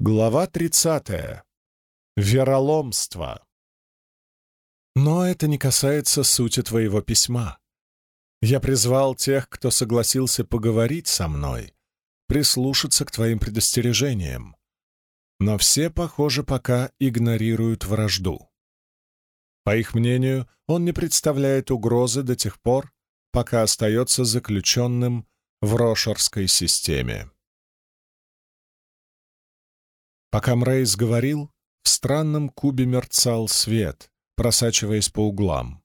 Глава 30. Вероломство. Но это не касается сути твоего письма. Я призвал тех, кто согласился поговорить со мной, прислушаться к твоим предостережениям. Но все, похоже, пока игнорируют вражду. По их мнению, он не представляет угрозы до тех пор, пока остается заключенным в Рошерской системе. Пока Мрейс говорил, в странном кубе мерцал свет, просачиваясь по углам.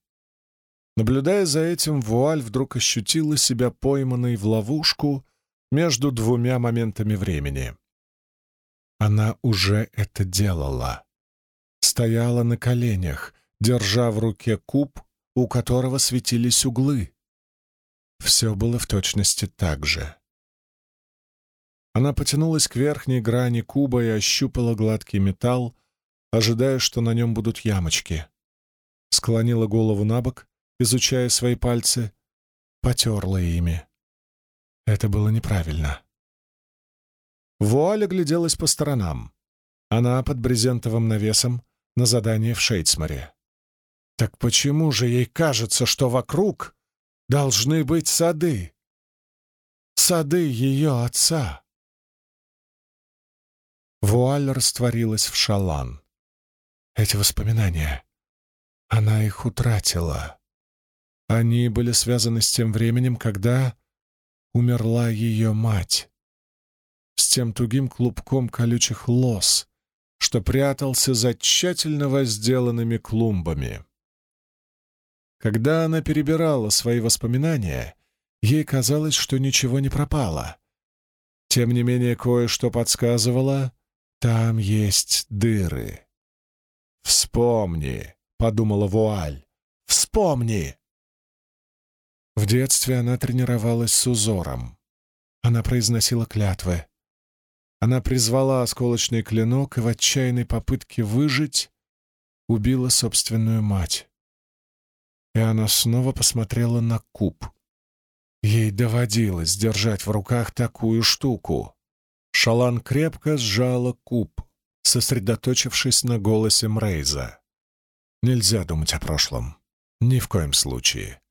Наблюдая за этим, вуаль вдруг ощутила себя пойманной в ловушку между двумя моментами времени. Она уже это делала. Стояла на коленях, держа в руке куб, у которого светились углы. Все было в точности так же. Она потянулась к верхней грани куба и ощупала гладкий металл, ожидая, что на нем будут ямочки. Склонила голову на бок, изучая свои пальцы, потерла ими. Это было неправильно. Вуаль огляделась по сторонам. Она под брезентовым навесом на задании в Шейцмаре. Так почему же ей кажется, что вокруг должны быть сады? Сады ее отца. Вуаль растворилась в шалан. Эти воспоминания. Она их утратила. Они были связаны с тем временем, когда умерла ее мать. С тем тугим клубком колючих лос, что прятался за тщательно возделанными клумбами. Когда она перебирала свои воспоминания, ей казалось, что ничего не пропало. Тем не менее, кое-что подсказывало — там есть дыры. «Вспомни», — подумала Вуаль, — «вспомни». В детстве она тренировалась с узором. Она произносила клятвы. Она призвала осколочный клинок и в отчаянной попытке выжить убила собственную мать. И она снова посмотрела на куб. Ей доводилось держать в руках такую штуку. Шалан крепко сжала куб, сосредоточившись на голосе Мрейза. Нельзя думать о прошлом. Ни в коем случае.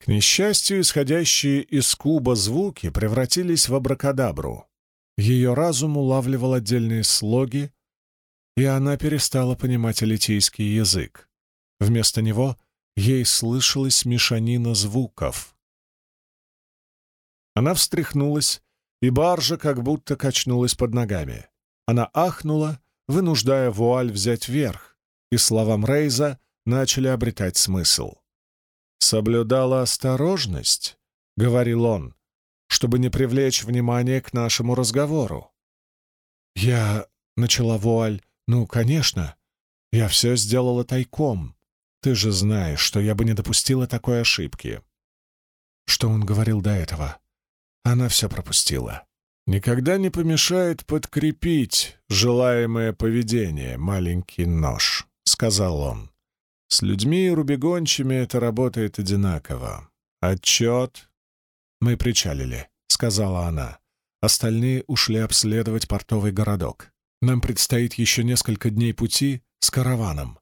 К несчастью, исходящие из куба звуки превратились в абракадабру. Ее разум улавливал отдельные слоги, и она перестала понимать элитийский язык. Вместо него ей слышалась мешанина звуков. Она встряхнулась и баржа как будто качнулась под ногами. Она ахнула, вынуждая вуаль взять верх, и словам Рейза начали обретать смысл. «Соблюдала осторожность», — говорил он, «чтобы не привлечь внимание к нашему разговору». «Я...» — начала вуаль. «Ну, конечно. Я все сделала тайком. Ты же знаешь, что я бы не допустила такой ошибки». Что он говорил до этого? Она все пропустила. Никогда не помешает подкрепить желаемое поведение, маленький нож, — сказал он. С людьми и рубегончими это работает одинаково. Отчет. Мы причалили, — сказала она. Остальные ушли обследовать портовый городок. Нам предстоит еще несколько дней пути с караваном.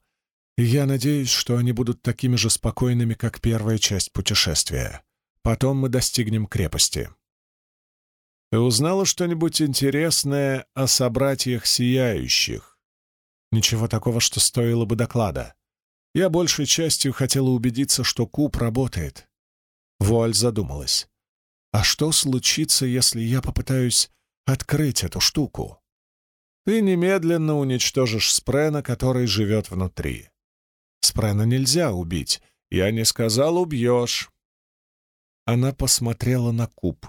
Я надеюсь, что они будут такими же спокойными, как первая часть путешествия. Потом мы достигнем крепости. Ты узнала что-нибудь интересное о собратьях Сияющих? Ничего такого, что стоило бы доклада. Я большей частью хотела убедиться, что куб работает. Вуаль задумалась. А что случится, если я попытаюсь открыть эту штуку? Ты немедленно уничтожишь Спрена, который живет внутри. Спрена нельзя убить. Я не сказал «убьешь». Она посмотрела на куб.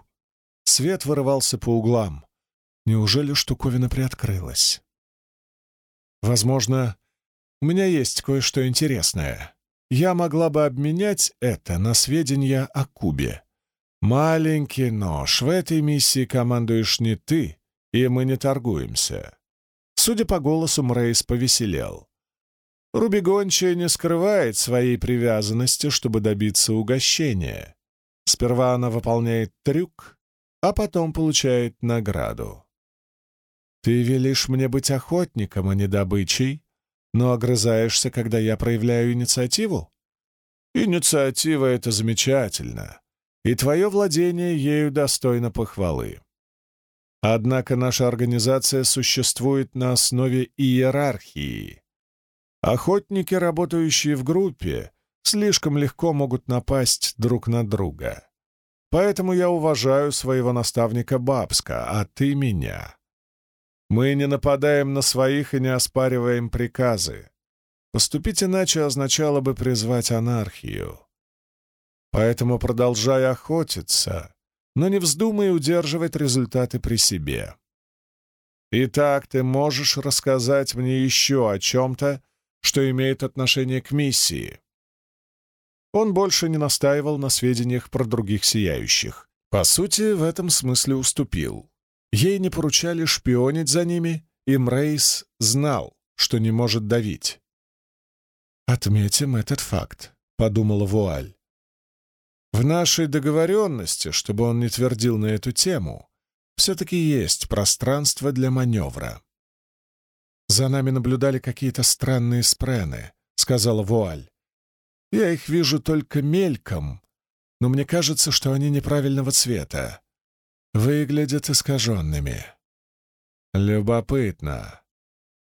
Свет вырывался по углам. Неужели штуковина приоткрылась? Возможно, у меня есть кое-что интересное. Я могла бы обменять это на сведения о Кубе. Маленький нож, в этой миссии командуешь не ты, и мы не торгуемся. Судя по голосу, Мрейс повеселел. Рубигончая не скрывает своей привязанности, чтобы добиться угощения. Сперва она выполняет трюк, а потом получает награду. Ты велишь мне быть охотником, а не добычей, но огрызаешься, когда я проявляю инициативу? Инициатива — это замечательно, и твое владение ею достойно похвалы. Однако наша организация существует на основе иерархии. Охотники, работающие в группе, слишком легко могут напасть друг на друга. Поэтому я уважаю своего наставника Бабска, а ты меня. Мы не нападаем на своих и не оспариваем приказы. Поступить иначе означало бы призвать анархию. Поэтому продолжай охотиться, но не вздумай удерживать результаты при себе. Итак, ты можешь рассказать мне еще о чем-то, что имеет отношение к миссии. Он больше не настаивал на сведениях про других сияющих. По сути, в этом смысле уступил. Ей не поручали шпионить за ними, и Мрейс знал, что не может давить. «Отметим этот факт», — подумала Вуаль. «В нашей договоренности, чтобы он не твердил на эту тему, все-таки есть пространство для маневра». «За нами наблюдали какие-то странные спрены», — сказала Вуаль. «Я их вижу только мельком, но мне кажется, что они неправильного цвета выглядят искаженными. Любопытно.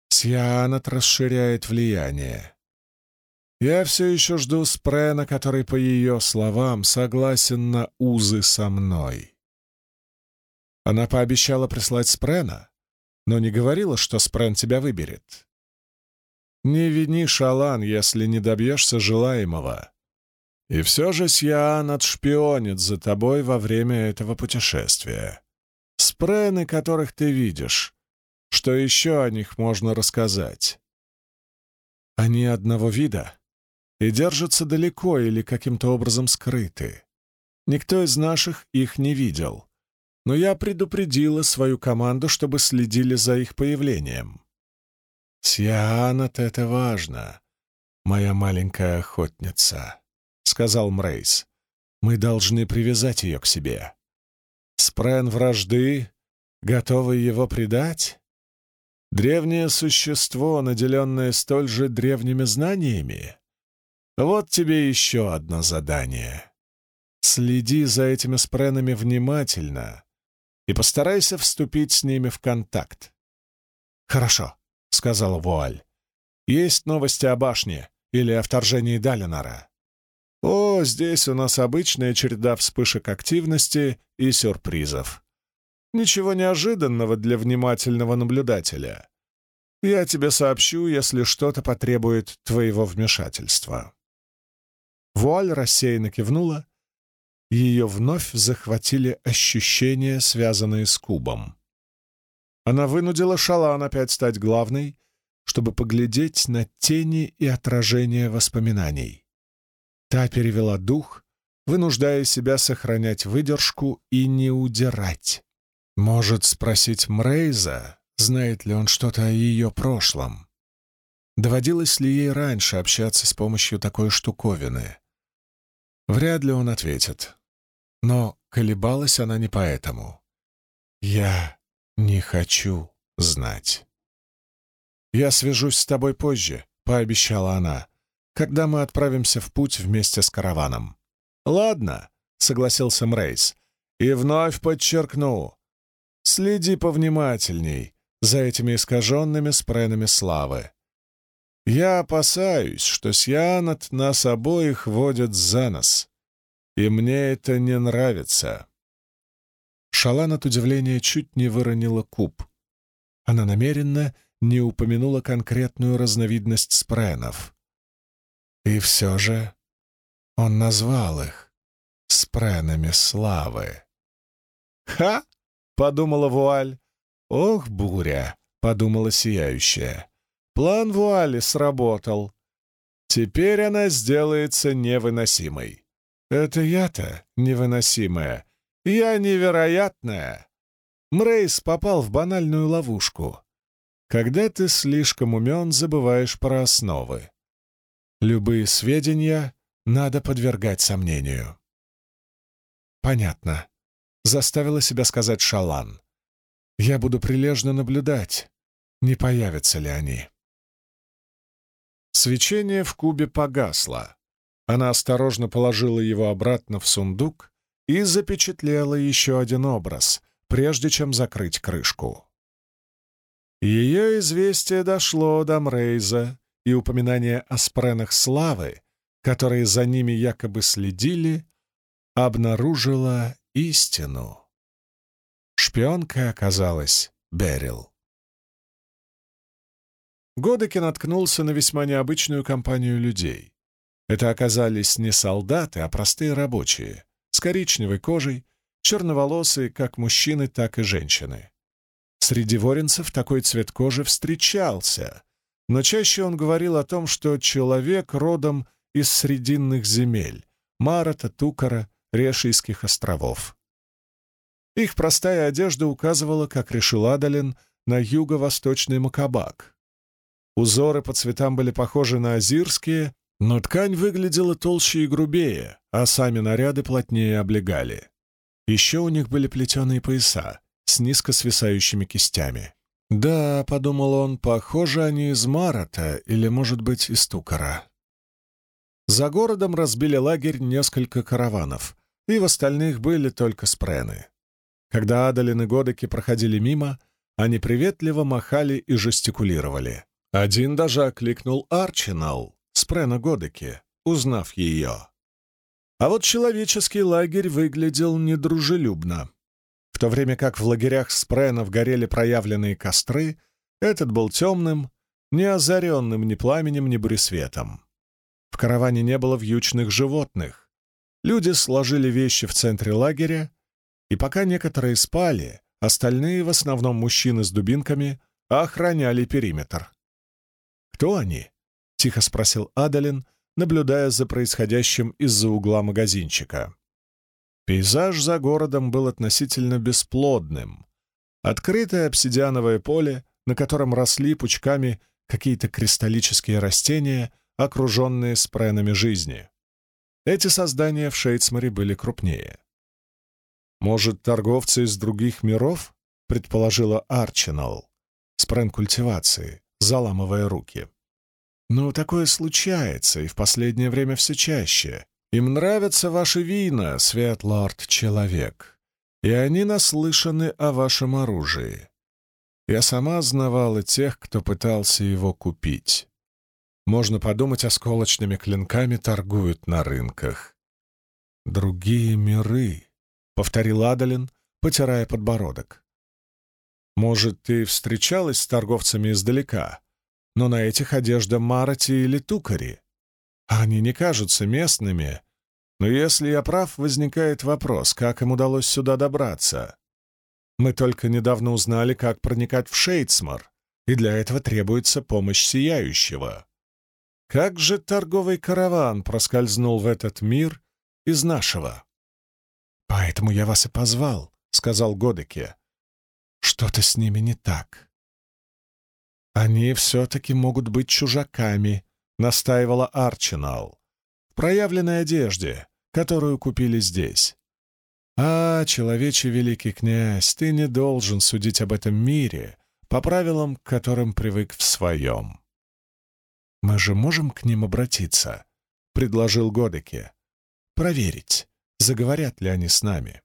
Сианат расширяет влияние. Я все еще жду Спрена, который, по ее словам, согласен на узы со мной. Она пообещала прислать Спрена, но не говорила, что Спрен тебя выберет. Не вини Шалан, если не добьешься желаемого. И все же Сиан отшпионит за тобой во время этого путешествия. Спрены, которых ты видишь. Что еще о них можно рассказать? Они одного вида и держатся далеко или каким-то образом скрыты. Никто из наших их не видел, но я предупредила свою команду, чтобы следили за их появлением. Сианат — это важно, моя маленькая охотница сказал Мрейс. «Мы должны привязать ее к себе. Спрен вражды, готовы его предать? Древнее существо, наделенное столь же древними знаниями? Вот тебе еще одно задание. Следи за этими спренами внимательно и постарайся вступить с ними в контакт. «Хорошо», — сказала Вуаль. «Есть новости о башне или о вторжении Далинора?» О, здесь у нас обычная череда вспышек активности и сюрпризов. Ничего неожиданного для внимательного наблюдателя. Я тебе сообщу, если что-то потребует твоего вмешательства». Вуаль рассеянно кивнула. Ее вновь захватили ощущения, связанные с кубом. Она вынудила Шалан опять стать главной, чтобы поглядеть на тени и отражения воспоминаний. Та перевела дух, вынуждая себя сохранять выдержку и не удирать. Может спросить Мрейза, знает ли он что-то о ее прошлом. Доводилось ли ей раньше общаться с помощью такой штуковины? Вряд ли он ответит. Но колебалась она не поэтому. «Я не хочу знать». «Я свяжусь с тобой позже», — пообещала она когда мы отправимся в путь вместе с караваном. «Ладно», — согласился Мрейс, — «и вновь подчеркну, следи повнимательней за этими искаженными спренами славы. Я опасаюсь, что Сианат нас обоих водит за нос, и мне это не нравится». Шалан от удивления чуть не выронила куб. Она намеренно не упомянула конкретную разновидность спренов — и все же он назвал их спренами славы. «Ха!» — подумала Вуаль. «Ох, буря!» — подумала Сияющая. «План Вуали сработал. Теперь она сделается невыносимой. Это я-то невыносимая. Я невероятная!» Мрейс попал в банальную ловушку. Когда ты слишком умен, забываешь про основы. Любые сведения надо подвергать сомнению. Понятно. Заставила себя сказать Шалан. Я буду прилежно наблюдать, не появятся ли они. Свечение в кубе погасло. Она осторожно положила его обратно в сундук и запечатлела еще один образ, прежде чем закрыть крышку. Ее известие дошло до Мрейза, и упоминание о спренах славы, которые за ними якобы следили, обнаружила истину. Шпионкой оказалась Берил. Годеки наткнулся на весьма необычную компанию людей. Это оказались не солдаты, а простые рабочие, коричневой кожей, черноволосые как мужчины, так и женщины. Среди воренцев такой цвет кожи встречался, но чаще он говорил о том, что человек родом из срединных земель — Марата, Тукара, Решийских островов. Их простая одежда указывала, как решил Адалин, на юго-восточный Макабак. Узоры по цветам были похожи на азирские, но ткань выглядела толще и грубее, а сами наряды плотнее облегали. Еще у них были плетеные пояса с низко свисающими кистями. «Да», — подумал он, — «похоже, они из Марата или, может быть, из Тукара». За городом разбили лагерь несколько караванов, и в остальных были только спрены. Когда Адалин и Годеки проходили мимо, они приветливо махали и жестикулировали. Один даже окликнул Арчинал, спрена Годеки, узнав ее. А вот человеческий лагерь выглядел недружелюбно. В то время как в лагерях спренов горели проявленные костры, этот был темным, не озаренным ни пламенем, ни буресветом. В караване не было вьючных животных. Люди сложили вещи в центре лагеря, и пока некоторые спали, остальные, в основном мужчины с дубинками, охраняли периметр. «Кто они?» — тихо спросил Адалин, наблюдая за происходящим из-за угла магазинчика. Пейзаж за городом был относительно бесплодным. Открытое обсидиановое поле, на котором росли пучками какие-то кристаллические растения, окруженные спренами жизни. Эти создания в Шейцмаре были крупнее. «Может, торговцы из других миров?» — предположила Арчинал. Спрен культивации, заламывая руки. «Ну, такое случается, и в последнее время все чаще. Им нравятся ваши вина, Светлорд-человек, и они наслышаны о вашем оружии. Я сама знавала тех, кто пытался его купить. Можно подумать, осколочными клинками торгуют на рынках. «Другие миры», — повторил Адалин, потирая подбородок. «Может, ты встречалась с торговцами издалека, но на этих одежда Марати или Тукари. Они не кажутся местными, но если я прав, возникает вопрос, как им удалось сюда добраться. Мы только недавно узнали, как проникать в Шейцмар, и для этого требуется помощь Сияющего. Как же торговый караван проскользнул в этот мир из нашего? «Поэтому я вас и позвал», — сказал Годеке. «Что-то с ними не так». «Они все-таки могут быть чужаками», — настаивала Арчинал проявленной одежде, которую купили здесь. А, человечий великий князь, ты не должен судить об этом мире по правилам, к которым привык в своем. Мы же можем к ним обратиться, — предложил Годеке. Проверить, заговорят ли они с нами.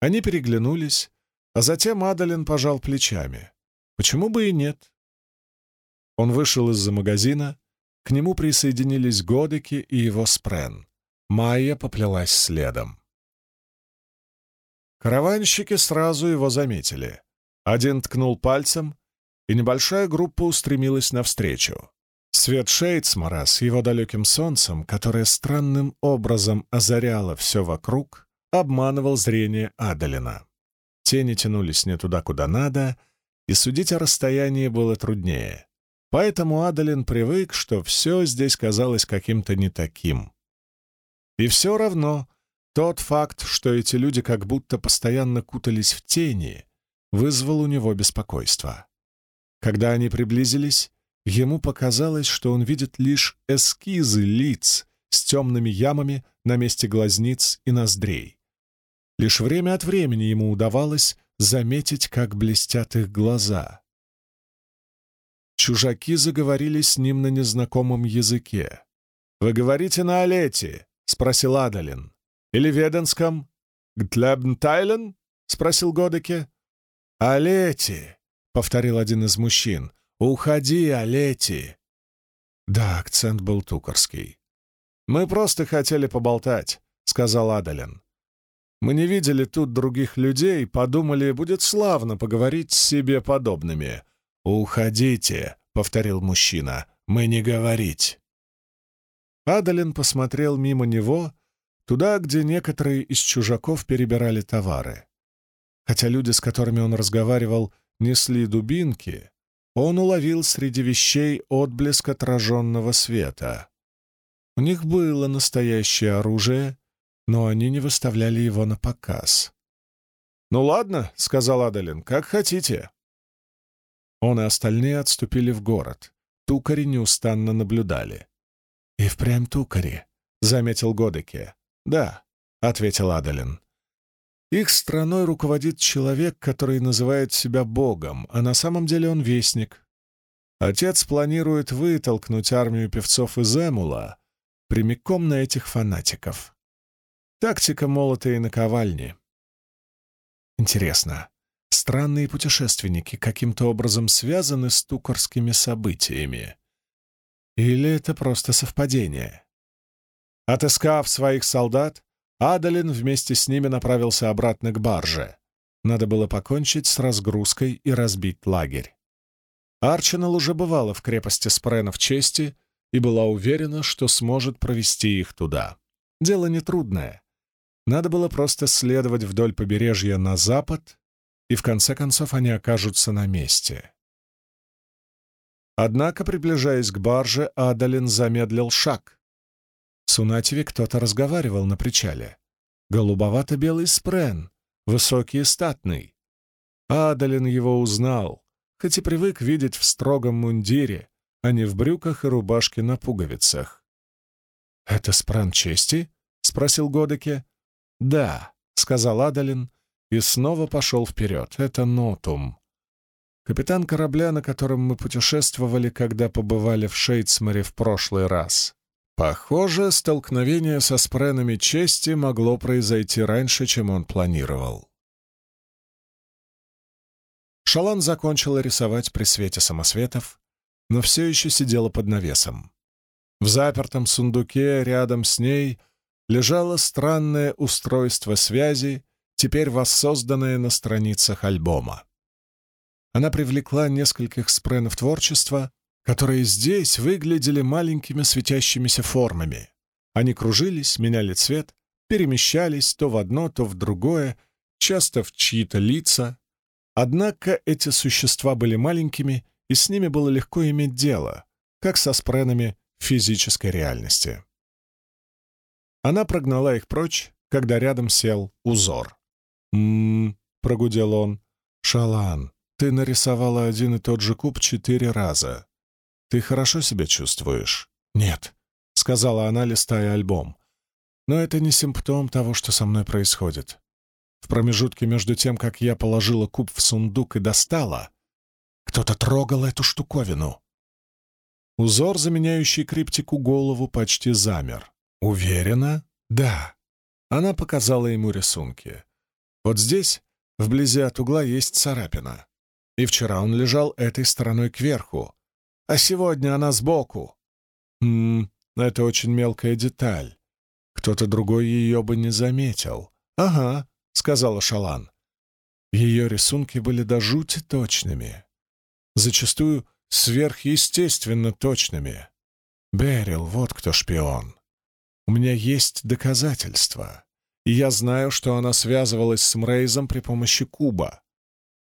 Они переглянулись, а затем Адалин пожал плечами. Почему бы и нет? Он вышел из-за магазина, к нему присоединились Годеки и его спрен. Майя поплелась следом. Караванщики сразу его заметили. Один ткнул пальцем, и небольшая группа устремилась навстречу. Свет Шейдсмара с его далеким солнцем, которое странным образом озаряло все вокруг, обманывал зрение Адалина. Тени тянулись не туда, куда надо, и судить о расстоянии было труднее. Поэтому Адалин привык, что все здесь казалось каким-то не таким. И все равно тот факт, что эти люди как будто постоянно кутались в тени, вызвал у него беспокойство. Когда они приблизились, ему показалось, что он видит лишь эскизы лиц с темными ямами на месте глазниц и ноздрей. Лишь время от времени ему удавалось заметить, как блестят их глаза. Чужаки заговорили с ним на незнакомом языке. «Вы говорите на Олете?» — спросил Адалин. «Или Веденском?» «Гтлебнтайлен?» — спросил Годеке. «Олети!» — повторил один из мужчин. «Уходи, Олети!» Да, акцент был тукарский. «Мы просто хотели поболтать», — сказал Адалин. «Мы не видели тут других людей, подумали, будет славно поговорить с себе подобными». «Уходите», — повторил мужчина, — «мы не говорить». Адалин посмотрел мимо него, туда, где некоторые из чужаков перебирали товары. Хотя люди, с которыми он разговаривал, несли дубинки, он уловил среди вещей отблеск отраженного света. У них было настоящее оружие, но они не выставляли его на показ. «Ну ладно», — сказал Адалин, — «как хотите». Он и остальные отступили в город. Тукари неустанно наблюдали. «И впрямь тукари», — заметил Годеке. «Да», — ответил Адалин. «Их страной руководит человек, который называет себя богом, а на самом деле он вестник. Отец планирует вытолкнуть армию певцов из Эмула прямиком на этих фанатиков. Тактика молота и наковальни. Интересно, странные путешественники каким-то образом связаны с тукорскими событиями? Или это просто совпадение? Отыскав своих солдат, Адалин вместе с ними направился обратно к барже. Надо было покончить с разгрузкой и разбить лагерь. Арчинал уже бывала в крепости Спрена в чести и была уверена, что сможет провести их туда. Дело нетрудное. Надо было просто следовать вдоль побережья на запад, и в конце концов они окажутся на месте. Однако, приближаясь к барже, Адалин замедлил шаг. С Унативи кто-то разговаривал на причале. Голубовато-белый спрен, высокий и статный. Адалин его узнал, хоть и привык видеть в строгом мундире, а не в брюках и рубашке на пуговицах. «Это спран чести?» — спросил Годеке. «Да», — сказал Адалин и снова пошел вперед. «Это Нотум. Капитан корабля, на котором мы путешествовали, когда побывали в Шейцмаре в прошлый раз. Похоже, столкновение со спренами чести могло произойти раньше, чем он планировал. Шалан закончила рисовать при свете самосветов, но все еще сидела под навесом. В запертом сундуке рядом с ней лежало странное устройство связи, теперь воссозданное на страницах альбома она привлекла нескольких спренов творчества, которые здесь выглядели маленькими светящимися формами. Они кружились, меняли цвет, перемещались то в одно, то в другое, часто в чьи-то лица. Однако эти существа были маленькими, и с ними было легко иметь дело, как со спренами физической реальности. Она прогнала их прочь, когда рядом сел узор. «М-м-м», прогудел он, — «Шалан, ты нарисовала один и тот же куб четыре раза. Ты хорошо себя чувствуешь? Нет, сказала она, листая альбом. Но это не симптом того, что со мной происходит. В промежутке между тем, как я положила куб в сундук и достала, кто-то трогал эту штуковину. Узор, заменяющий криптику голову, почти замер. Уверена? Да. Она показала ему рисунки. Вот здесь, вблизи от угла, есть царапина и вчера он лежал этой стороной кверху, а сегодня она сбоку. Ммм, это очень мелкая деталь. Кто-то другой ее бы не заметил. «Ага», — сказала Шалан. Ее рисунки были до жути точными. Зачастую сверхъестественно точными. Берил, вот кто шпион. У меня есть доказательства, и я знаю, что она связывалась с Мрейзом при помощи куба.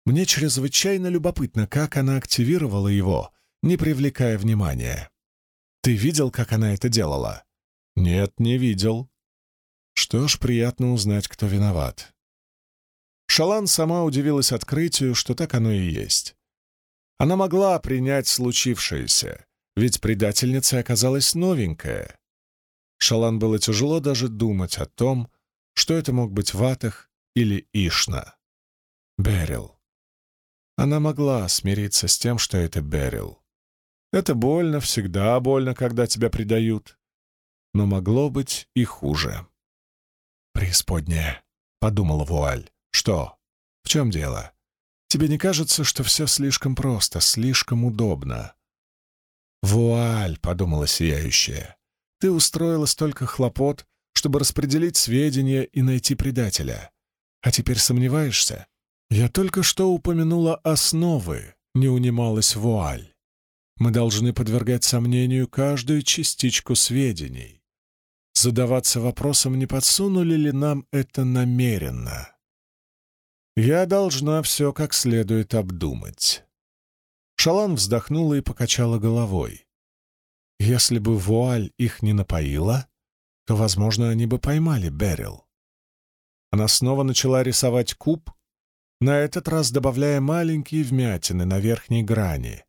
Мне чрезвычайно любопытно, как она активировала его, не привлекая внимания. Ты видел, как она это делала? Нет, не видел. Что ж, приятно узнать, кто виноват. Шалан сама удивилась открытию, что так оно и есть. Она могла принять случившееся, ведь предательницей оказалась новенькая. Шалан было тяжело даже думать о том, что это мог быть Ватах или Ишна. Берил. Она могла смириться с тем, что это Берил. Это больно, всегда больно, когда тебя предают. Но могло быть и хуже. «Преисподняя», — подумала Вуаль. «Что? В чем дело? Тебе не кажется, что все слишком просто, слишком удобно?» «Вуаль», — подумала сияющая, — «ты устроила столько хлопот, чтобы распределить сведения и найти предателя. А теперь сомневаешься? Я только что упомянула основы», — не унималась Вуаль. Мы должны подвергать сомнению каждую частичку сведений. Задаваться вопросом, не подсунули ли нам это намеренно. Я должна все как следует обдумать. Шалан вздохнула и покачала головой. Если бы вуаль их не напоила, то, возможно, они бы поймали Берил. Она снова начала рисовать куб, на этот раз добавляя маленькие вмятины на верхней грани,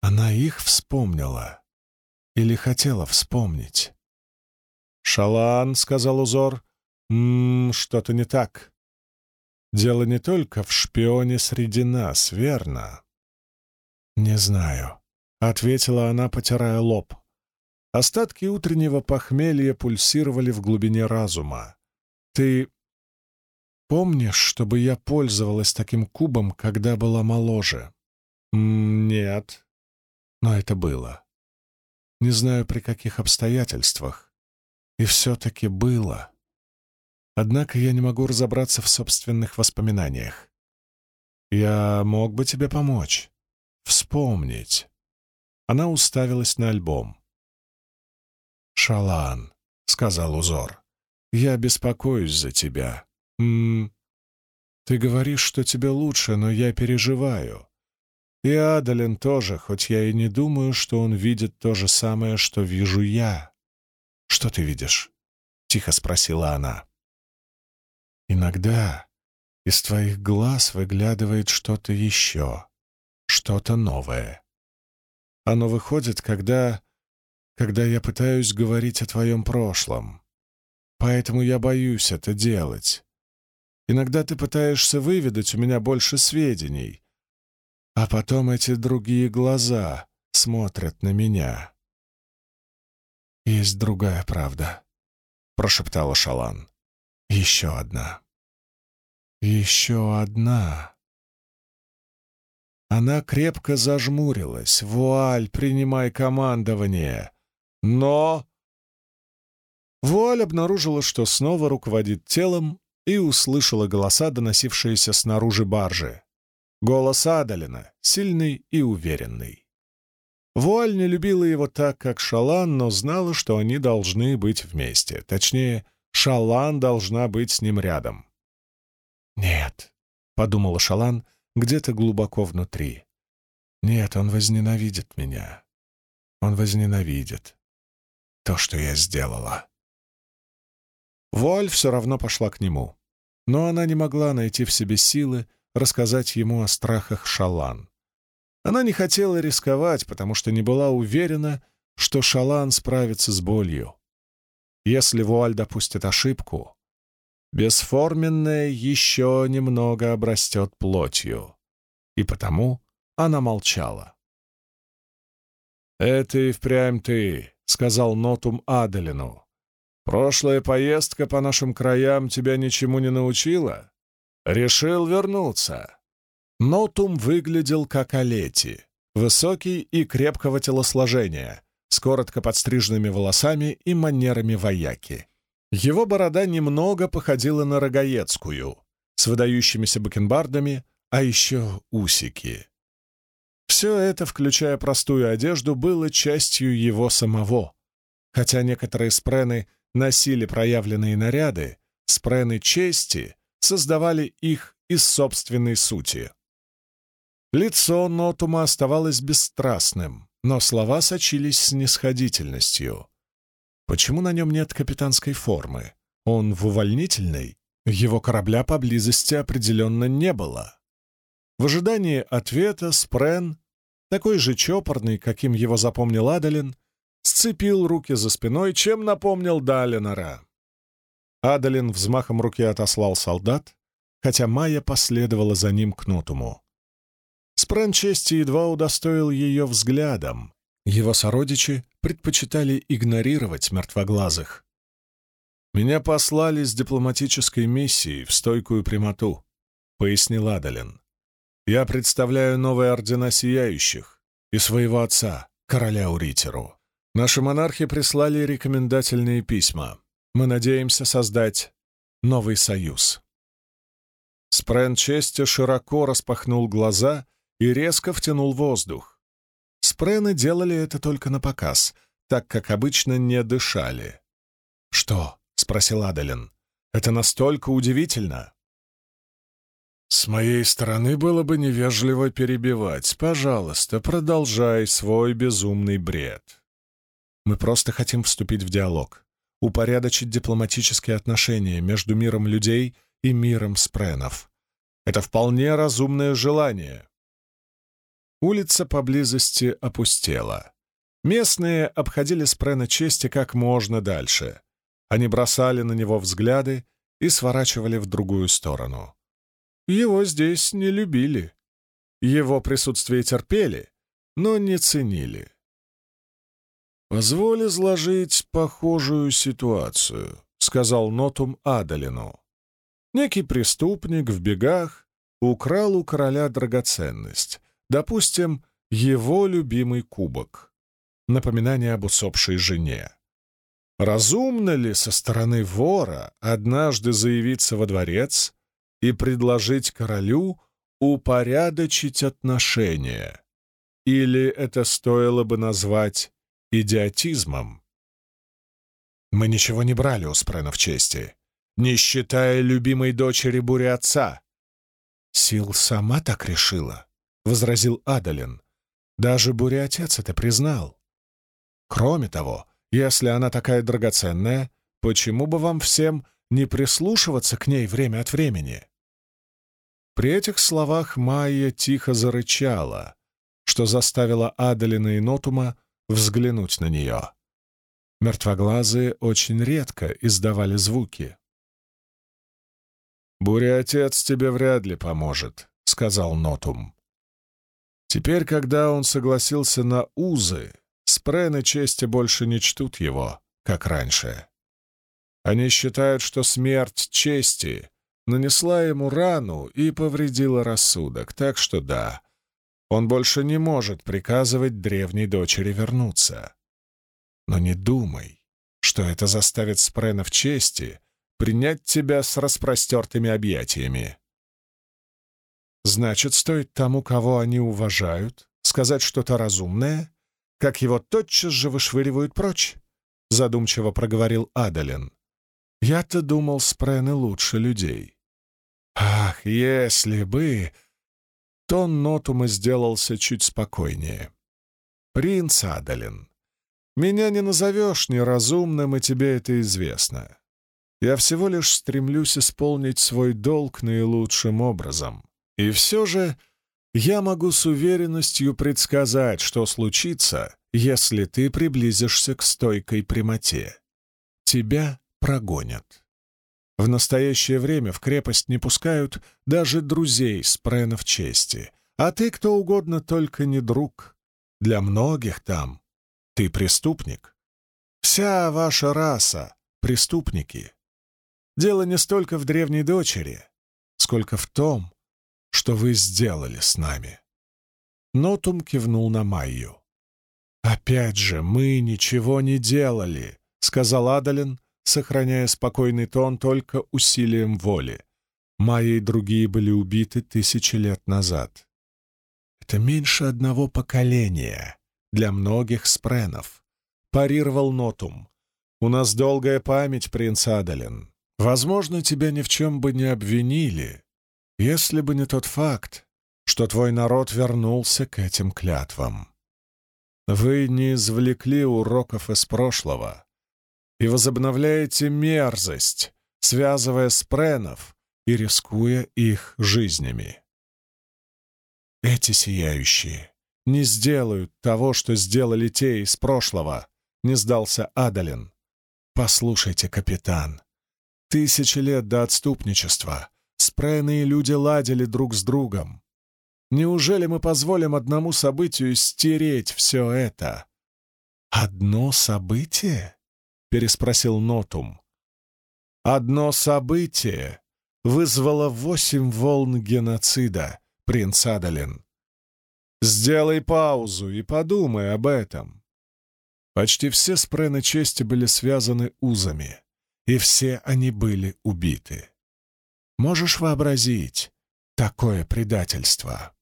она их вспомнила. Или хотела вспомнить. «Шалан», — сказал узор, «Ммм, что-то не так. Дело не только в шпионе среди нас, верно?» «Не знаю», — ответила она, потирая лоб. Остатки утреннего похмелья пульсировали в глубине разума. «Ты помнишь, чтобы я пользовалась таким кубом, когда была моложе?» «Нет», но это было. Не знаю, при каких обстоятельствах. И все-таки было. Однако я не могу разобраться в собственных воспоминаниях. Я мог бы тебе помочь. Вспомнить. Она уставилась на альбом. «Шалан», — сказал узор, — «я беспокоюсь за тебя. М -м, ты говоришь, что тебе лучше, но я переживаю. И Адалин тоже, хоть я и не думаю, что он видит то же самое, что вижу я. «Что ты видишь?» — тихо спросила она. «Иногда из твоих глаз выглядывает что-то еще, что-то новое. Оно выходит, когда... когда я пытаюсь говорить о твоем прошлом. Поэтому я боюсь это делать. Иногда ты пытаешься выведать у меня больше сведений, а потом эти другие глаза смотрят на меня. «Есть другая правда», — прошептала Шалан. «Еще одна. Еще одна». Она крепко зажмурилась. «Вуаль, принимай командование!» Но... Вуаль обнаружила, что снова руководит телом, и услышала голоса, доносившиеся снаружи баржи. Голос Адалина, сильный и уверенный. Вуаль не любила его так, как Шалан, но знала, что они должны быть вместе. Точнее, Шалан должна быть с ним рядом. «Нет», — подумала Шалан где-то глубоко внутри. «Нет, он возненавидит меня. Он возненавидит то, что я сделала». Вуаль все равно пошла к нему, но она не могла найти в себе силы, рассказать ему о страхах Шалан. Она не хотела рисковать, потому что не была уверена, что Шалан справится с болью. Если Вуаль допустит ошибку, бесформенное еще немного обрастет плотью. И потому она молчала. «Это и впрямь ты», — сказал Нотум Аделину. «Прошлая поездка по нашим краям тебя ничему не научила?» Решил вернуться. Нотум выглядел как Олети, высокий и крепкого телосложения, с коротко подстриженными волосами и манерами вояки. Его борода немного походила на рогаецкую, с выдающимися бакенбардами, а еще усики. Все это, включая простую одежду, было частью его самого. Хотя некоторые спрены носили проявленные наряды, спрены чести создавали их из собственной сути. Лицо Нотума оставалось бесстрастным, но слова сочились снисходительностью. Почему на нем нет капитанской формы? Он в увольнительной? Его корабля поблизости определенно не было. В ожидании ответа Спрен, такой же чопорный, каким его запомнил Адалин, сцепил руки за спиной, чем напомнил Далинора. Адалин взмахом руки отослал солдат, хотя Майя последовала за ним к Нотуму. Спрэн чести едва удостоил ее взглядом. Его сородичи предпочитали игнорировать мертвоглазых. «Меня послали с дипломатической миссией в стойкую прямоту», — пояснил Адалин. «Я представляю новые ордена сияющих и своего отца, короля Уритеру. Наши монархи прислали рекомендательные письма. Мы надеемся создать новый союз». Спрэн чести широко распахнул глаза и резко втянул воздух. Спрены делали это только на показ, так как обычно не дышали. «Что?» — спросил Адалин. «Это настолько удивительно!» «С моей стороны было бы невежливо перебивать. Пожалуйста, продолжай свой безумный бред. Мы просто хотим вступить в диалог, упорядочить дипломатические отношения между миром людей и миром спренов. Это вполне разумное желание». Улица поблизости опустела. Местные обходили спрена чести как можно дальше. Они бросали на него взгляды и сворачивали в другую сторону. Его здесь не любили. Его присутствие терпели, но не ценили. «Позволь изложить похожую ситуацию», — сказал Нотум Адалину. Некий преступник в бегах украл у короля драгоценность, допустим, его любимый кубок, напоминание об усопшей жене. Разумно ли со стороны вора однажды заявиться во дворец и предложить королю упорядочить отношения? Или это стоило бы назвать идиотизмом? Мы ничего не брали у Спрена в чести, не считая любимой дочери бури отца. Сил сама так решила, — возразил Адалин. Даже буря отец это признал. Кроме того, если она такая драгоценная, почему бы вам всем не прислушиваться к ней время от времени?» При этих словах Майя тихо зарычала, что заставило Адалина и Нотума взглянуть на нее. Мертвоглазые очень редко издавали звуки. «Буря-отец тебе вряд ли поможет», — сказал Нотум. Теперь, когда он согласился на узы, Спрены чести больше не чтут его, как раньше. Они считают, что смерть чести нанесла ему рану и повредила рассудок, так что да, он больше не может приказывать древней дочери вернуться. Но не думай, что это заставит Спренов чести принять тебя с распростертыми объятиями. Значит, стоит тому, кого они уважают, сказать что-то разумное, как его тотчас же вышвыривают прочь», — задумчиво проговорил Адалин. «Я-то думал, спрены лучше людей». «Ах, если бы...» Тон Нотума сделался чуть спокойнее. «Принц Адалин, меня не назовешь неразумным, и тебе это известно. Я всего лишь стремлюсь исполнить свой долг наилучшим образом. И все же я могу с уверенностью предсказать, что случится, если ты приблизишься к стойкой прямоте. Тебя прогонят. В настоящее время в крепость не пускают даже друзей с пренов чести, а ты кто угодно, только не друг. Для многих там ты преступник. Вся ваша раса — преступники. Дело не столько в древней дочери, сколько в том, что вы сделали с нами». Нотум кивнул на Майю. «Опять же, мы ничего не делали», — сказал Адалин, сохраняя спокойный тон только усилием воли. Майя и другие были убиты тысячи лет назад. «Это меньше одного поколения для многих спренов», — парировал Нотум. «У нас долгая память, принц Адалин. Возможно, тебя ни в чем бы не обвинили, если бы не тот факт, что твой народ вернулся к этим клятвам. Вы не извлекли уроков из прошлого и возобновляете мерзость, связывая спренов и рискуя их жизнями. Эти сияющие не сделают того, что сделали те из прошлого, не сдался Адалин. Послушайте, капитан, тысячи лет до отступничества Спрены и люди ладили друг с другом. Неужели мы позволим одному событию стереть все это? «Одно событие?» — переспросил Нотум. «Одно событие вызвало восемь волн геноцида, принц Адалин. Сделай паузу и подумай об этом. Почти все спрены чести были связаны узами, и все они были убиты. Можешь вообразить такое предательство?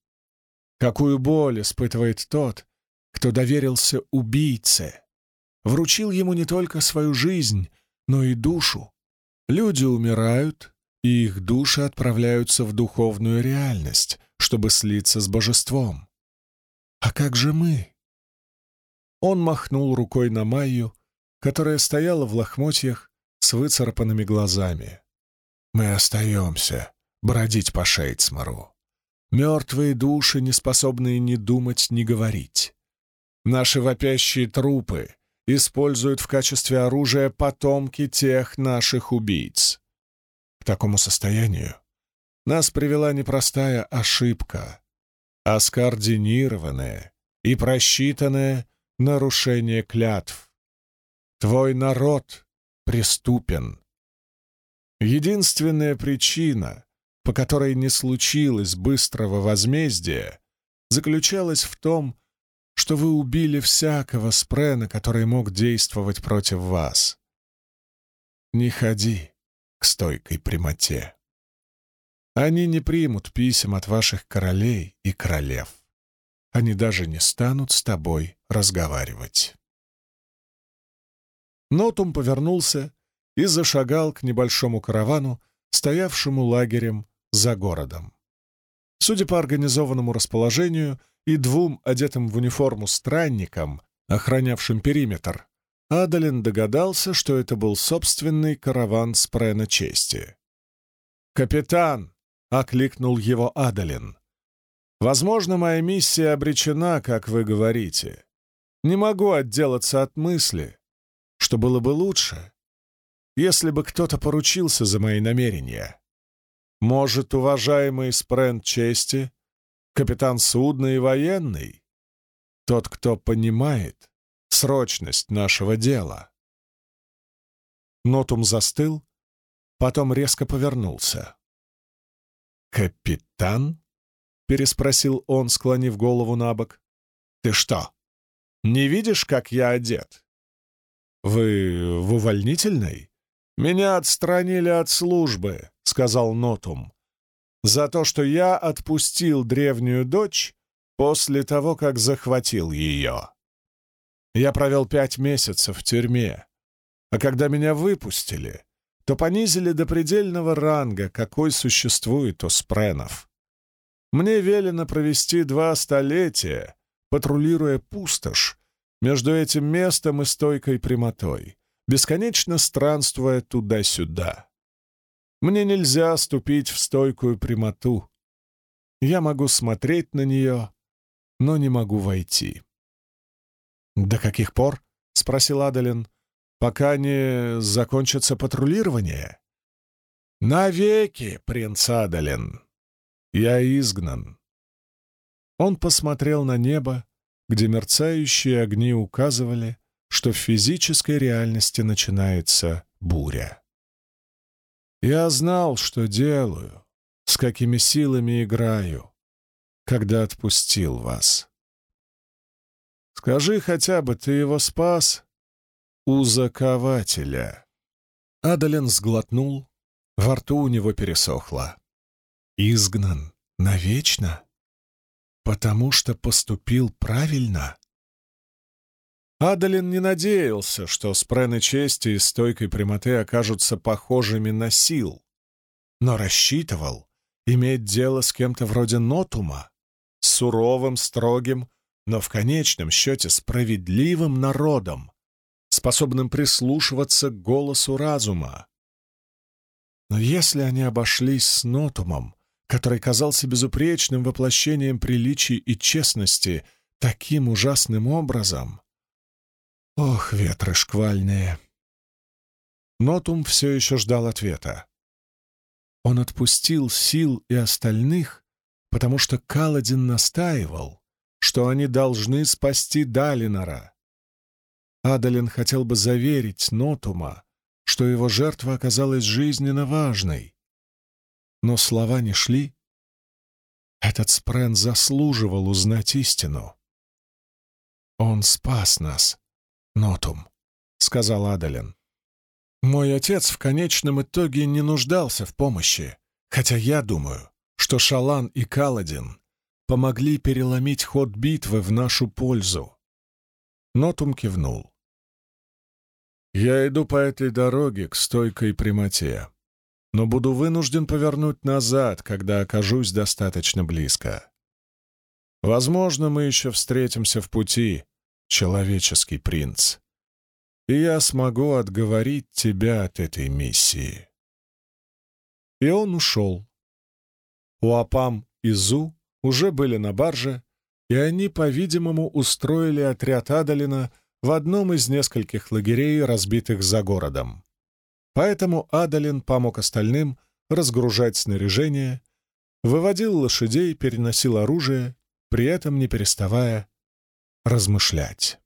Какую боль испытывает тот, кто доверился убийце, вручил ему не только свою жизнь, но и душу. Люди умирают, и их души отправляются в духовную реальность, чтобы слиться с божеством. А как же мы? Он махнул рукой на Майю, которая стояла в лохмотьях с выцарапанными глазами. «Мы остаемся бродить по Шейцмару. Мертвые души, не способные ни думать, ни говорить. Наши вопящие трупы используют в качестве оружия потомки тех наших убийц. К такому состоянию нас привела непростая ошибка, а скоординированное и просчитанное нарушение клятв. Твой народ преступен. Единственная причина, по которой не случилось быстрого возмездия, заключалась в том, что вы убили всякого спрена, который мог действовать против вас. Не ходи к стойкой прямоте. Они не примут писем от ваших королей и королев. Они даже не станут с тобой разговаривать. Нотум повернулся и зашагал к небольшому каравану, стоявшему лагерем за городом. Судя по организованному расположению, и двум одетым в униформу странникам, охранявшим периметр, Адалин догадался, что это был собственный караван Спрена Чести. «Капитан!» — окликнул его Адалин. «Возможно, моя миссия обречена, как вы говорите. Не могу отделаться от мысли, что было бы лучше, если бы кто-то поручился за мои намерения. Может, уважаемый Спрент Чести капитан судна и военный. Тот, кто понимает срочность нашего дела. Нотум застыл, потом резко повернулся. «Капитан?» — переспросил он, склонив голову на бок. «Ты что, не видишь, как я одет?» «Вы в увольнительной?» «Меня отстранили от службы», — сказал Нотум за то, что я отпустил древнюю дочь после того, как захватил ее. Я провел пять месяцев в тюрьме, а когда меня выпустили, то понизили до предельного ранга, какой существует у спренов. Мне велено провести два столетия, патрулируя пустошь между этим местом и стойкой прямотой, бесконечно странствуя туда-сюда. Мне нельзя ступить в стойкую прямоту. Я могу смотреть на нее, но не могу войти. «До каких пор?» — спросил Адалин. «Пока не закончится патрулирование?» «Навеки, принц Адалин! Я изгнан!» Он посмотрел на небо, где мерцающие огни указывали, что в физической реальности начинается буря. Я знал, что делаю, с какими силами играю, когда отпустил вас. Скажи хотя бы, ты его спас у закователя. Адален сглотнул, во рту у него пересохло. Изгнан навечно? Потому что поступил правильно? Адалин не надеялся, что спрены чести и стойкой прямоты окажутся похожими на сил, но рассчитывал иметь дело с кем-то вроде Нотума, суровым, строгим, но в конечном счете справедливым народом, способным прислушиваться к голосу разума. Но если они обошлись с Нотумом, который казался безупречным воплощением приличий и честности, таким ужасным образом, Ох, ветры шквальные. Нотум все еще ждал ответа. Он отпустил сил и остальных, потому что Каладин настаивал, что они должны спасти Далинора. Адалин хотел бы заверить Нотума, что его жертва оказалась жизненно важной. Но слова не шли. Этот Спрен заслуживал узнать истину. «Он спас нас, Нотум», — сказал Адалин. «Мой отец в конечном итоге не нуждался в помощи, хотя я думаю, что Шалан и Каладин помогли переломить ход битвы в нашу пользу». Нотум кивнул. «Я иду по этой дороге к стойкой прямоте, но буду вынужден повернуть назад, когда окажусь достаточно близко. Возможно, мы еще встретимся в пути, человеческий принц, и я смогу отговорить тебя от этой миссии». И он ушел. Уапам и Зу уже были на барже, и они, по-видимому, устроили отряд Адалина в одном из нескольких лагерей, разбитых за городом. Поэтому Адалин помог остальным разгружать снаряжение, выводил лошадей, переносил оружие, при этом не переставая размышлять.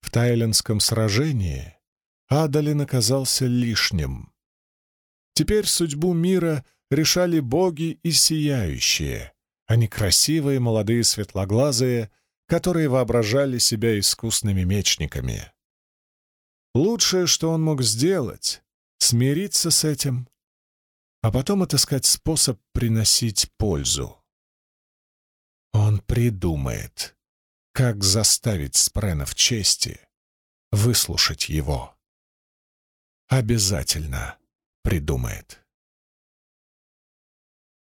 В Тайлендском сражении Адалин оказался лишним. Теперь судьбу мира решали боги и сияющие, а не красивые молодые светлоглазые — которые воображали себя искусными мечниками. Лучшее, что он мог сделать — смириться с этим, а потом отыскать способ приносить пользу. Он придумает, как заставить Спрена в чести выслушать его. Обязательно придумает.